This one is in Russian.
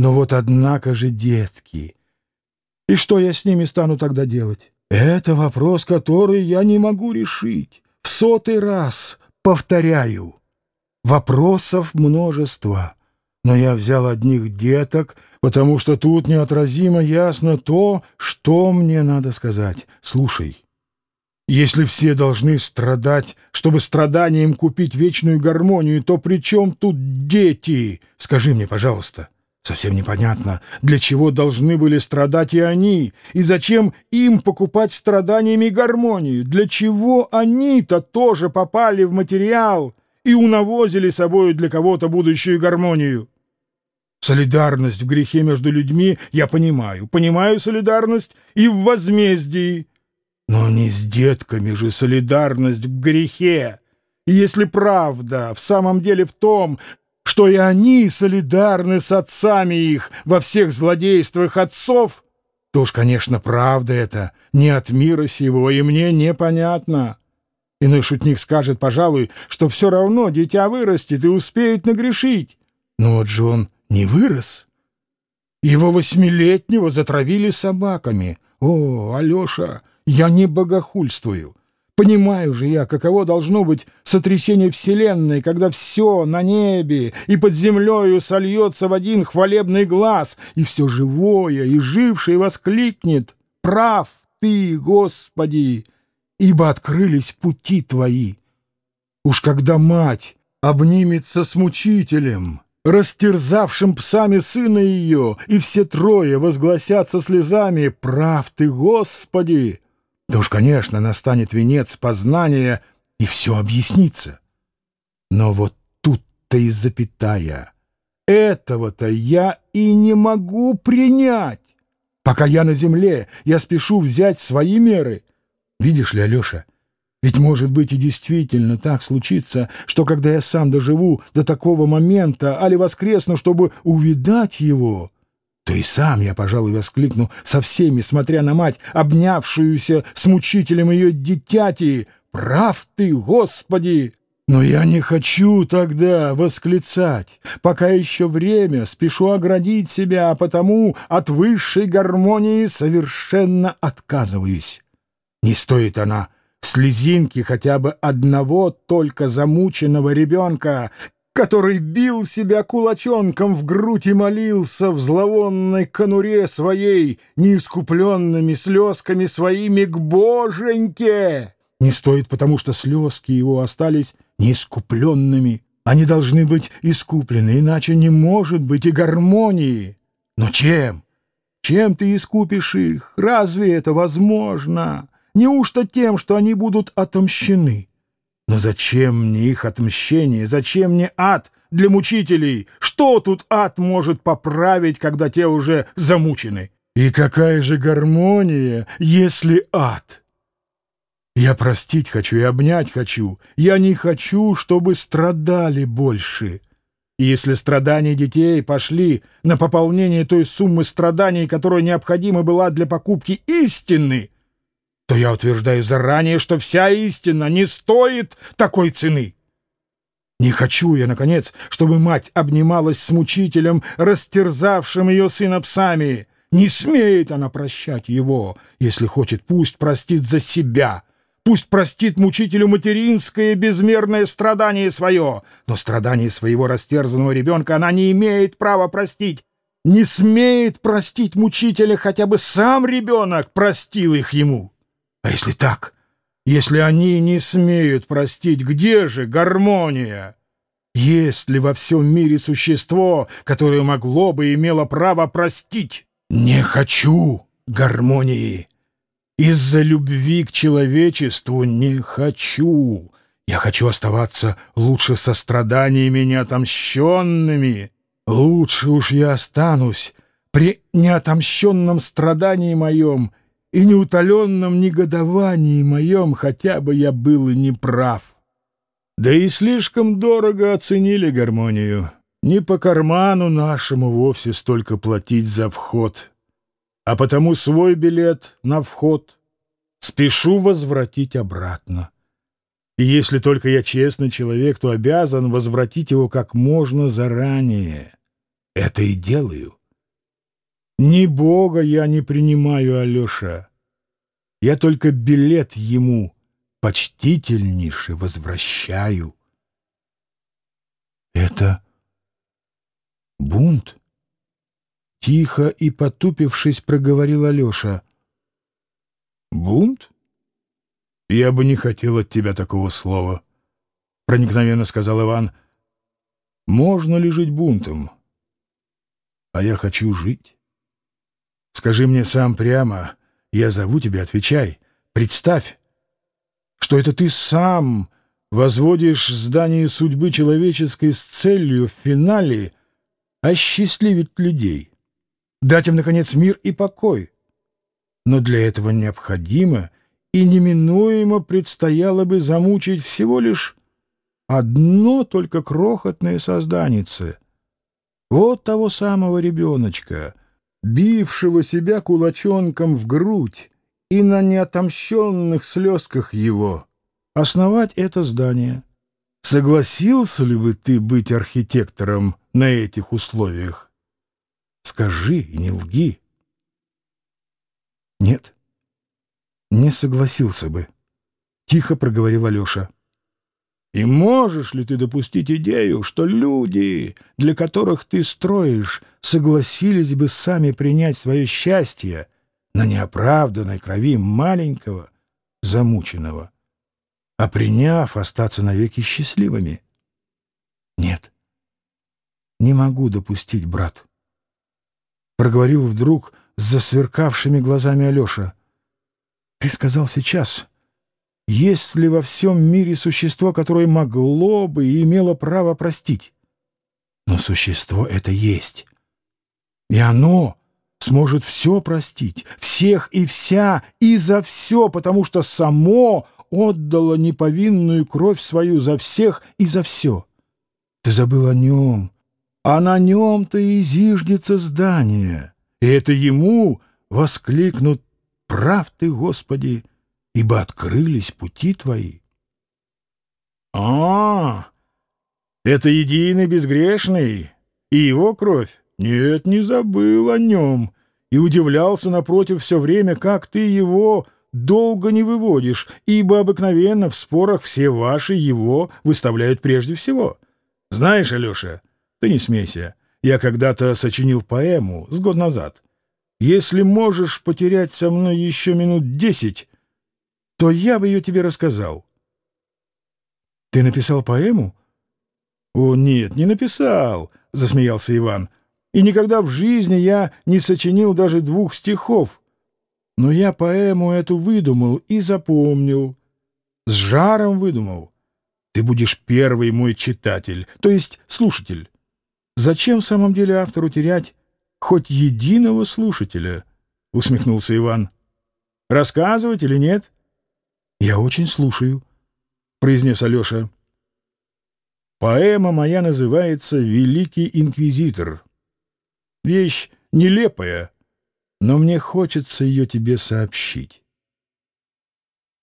Но вот однако же детки. И что я с ними стану тогда делать? Это вопрос, который я не могу решить. В сотый раз повторяю. Вопросов множество. Но я взял одних деток, потому что тут неотразимо ясно то, что мне надо сказать. Слушай, если все должны страдать, чтобы страданием купить вечную гармонию, то при чем тут дети? Скажи мне, пожалуйста. Совсем непонятно, для чего должны были страдать и они, и зачем им покупать страданиями гармонию, для чего они-то тоже попали в материал и унавозили собою для кого-то будущую гармонию. Солидарность в грехе между людьми я понимаю, понимаю солидарность и в возмездии, но не с детками же солидарность в грехе. И если правда в самом деле в том, что и они солидарны с отцами их во всех злодействах отцов, то уж, конечно, правда это не от мира сего, и мне непонятно. Иной шутник скажет, пожалуй, что все равно дитя вырастет и успеет нагрешить. Но вот же он не вырос. Его восьмилетнего затравили собаками. О, Алеша, я не богохульствую. Понимаю же я, каково должно быть сотрясение Вселенной, когда все на небе и под землею сольется в один хвалебный глаз, и все живое и жившее воскликнет «Прав ты, Господи!» ибо открылись пути твои. Уж когда мать обнимется с мучителем, растерзавшим псами сына ее, и все трое возгласятся слезами «Прав ты, Господи!» Да уж, конечно, настанет венец познания, и все объяснится. Но вот тут-то и запятая. Этого-то я и не могу принять. Пока я на земле, я спешу взять свои меры. Видишь ли, Алеша, ведь, может быть, и действительно так случится, что когда я сам доживу до такого момента, али воскресну, чтобы увидать его, то и сам я, пожалуй, воскликну со всеми, смотря на мать, обнявшуюся с мучителем ее дитяти. «Прав ты, Господи!» Но я не хочу тогда восклицать. Пока еще время, спешу оградить себя, а потому от высшей гармонии совершенно отказываюсь. Не стоит она слезинки хотя бы одного только замученного ребенка, который бил себя кулачонком в грудь и молился в зловонной конуре своей, неискупленными слезками своими к Боженьке. Не стоит, потому что слезки его остались неискупленными. Они должны быть искуплены, иначе не может быть и гармонии. Но чем? Чем ты искупишь их? Разве это возможно? Неужто тем, что они будут отомщены? Но зачем мне их отмщение? Зачем мне ад для мучителей? Что тут ад может поправить, когда те уже замучены? И какая же гармония, если ад? Я простить хочу и обнять хочу. Я не хочу, чтобы страдали больше. И если страдания детей пошли на пополнение той суммы страданий, которая необходима была для покупки истины, то я утверждаю заранее, что вся истина не стоит такой цены. Не хочу я, наконец, чтобы мать обнималась с мучителем, растерзавшим ее сына псами. Не смеет она прощать его. Если хочет, пусть простит за себя. Пусть простит мучителю материнское безмерное страдание свое. Но страдание своего растерзанного ребенка она не имеет права простить. Не смеет простить мучителя, хотя бы сам ребенок простил их ему. А если так? Если они не смеют простить, где же гармония? Есть ли во всем мире существо, которое могло бы и имело право простить? Не хочу гармонии. Из-за любви к человечеству не хочу. Я хочу оставаться лучше со страданиями неотомщенными. Лучше уж я останусь при неотомщенном страдании моем и неутоленном негодовании моем, хотя бы я был и не прав. Да и слишком дорого оценили гармонию. Не по карману нашему вовсе столько платить за вход, а потому свой билет на вход спешу возвратить обратно. И если только я честный человек, то обязан возвратить его как можно заранее. Это и делаю. Ни Бога я не принимаю, Алеша. Я только билет ему почтительнейше возвращаю. Это бунт? Тихо и потупившись, проговорил Алеша. Бунт? Я бы не хотел от тебя такого слова, проникновенно сказал Иван. Можно ли жить бунтом? А я хочу жить. Скажи мне сам прямо, я зову тебя, отвечай. Представь, что это ты сам возводишь здание судьбы человеческой с целью в финале осчастливить людей, дать им, наконец, мир и покой. Но для этого необходимо и неминуемо предстояло бы замучить всего лишь одно только крохотное созданице. Вот того самого ребеночка, бившего себя кулачонком в грудь и на неотомщенных слезках его, основать это здание. Согласился ли бы ты быть архитектором на этих условиях? Скажи и не лги. Нет, не согласился бы, — тихо проговорил Алеша. И можешь ли ты допустить идею, что люди, для которых ты строишь, согласились бы сами принять свое счастье на неоправданной крови маленького, замученного, а приняв, остаться навеки счастливыми? Нет, не могу допустить, брат. Проговорил вдруг с засверкавшими глазами Алеша. Ты сказал сейчас, есть ли во всем мире существо, которое могло бы и имело право простить? Но существо это есть. И оно сможет все простить, всех и вся, и за все, потому что само отдало неповинную кровь свою за всех и за все. Ты забыл о нем, а на нем-то и зиждется здание, и это ему воскликнут «Прав ты, Господи!» Ибо открылись пути твои. — А, это единый безгрешный, и его кровь? Нет, не забыл о нем, и удивлялся напротив все время, как ты его долго не выводишь, ибо обыкновенно в спорах все ваши его выставляют прежде всего. Знаешь, Алеша, ты не смейся, я когда-то сочинил поэму с год назад. Если можешь потерять со мной еще минут десять, то я бы ее тебе рассказал. — Ты написал поэму? — О, нет, не написал, — засмеялся Иван. — И никогда в жизни я не сочинил даже двух стихов. Но я поэму эту выдумал и запомнил. С жаром выдумал. Ты будешь первый мой читатель, то есть слушатель. Зачем в самом деле автору терять хоть единого слушателя? — усмехнулся Иван. — Рассказывать или нет? — «Я очень слушаю», — произнес Алеша. «Поэма моя называется «Великий инквизитор». Вещь нелепая, но мне хочется ее тебе сообщить.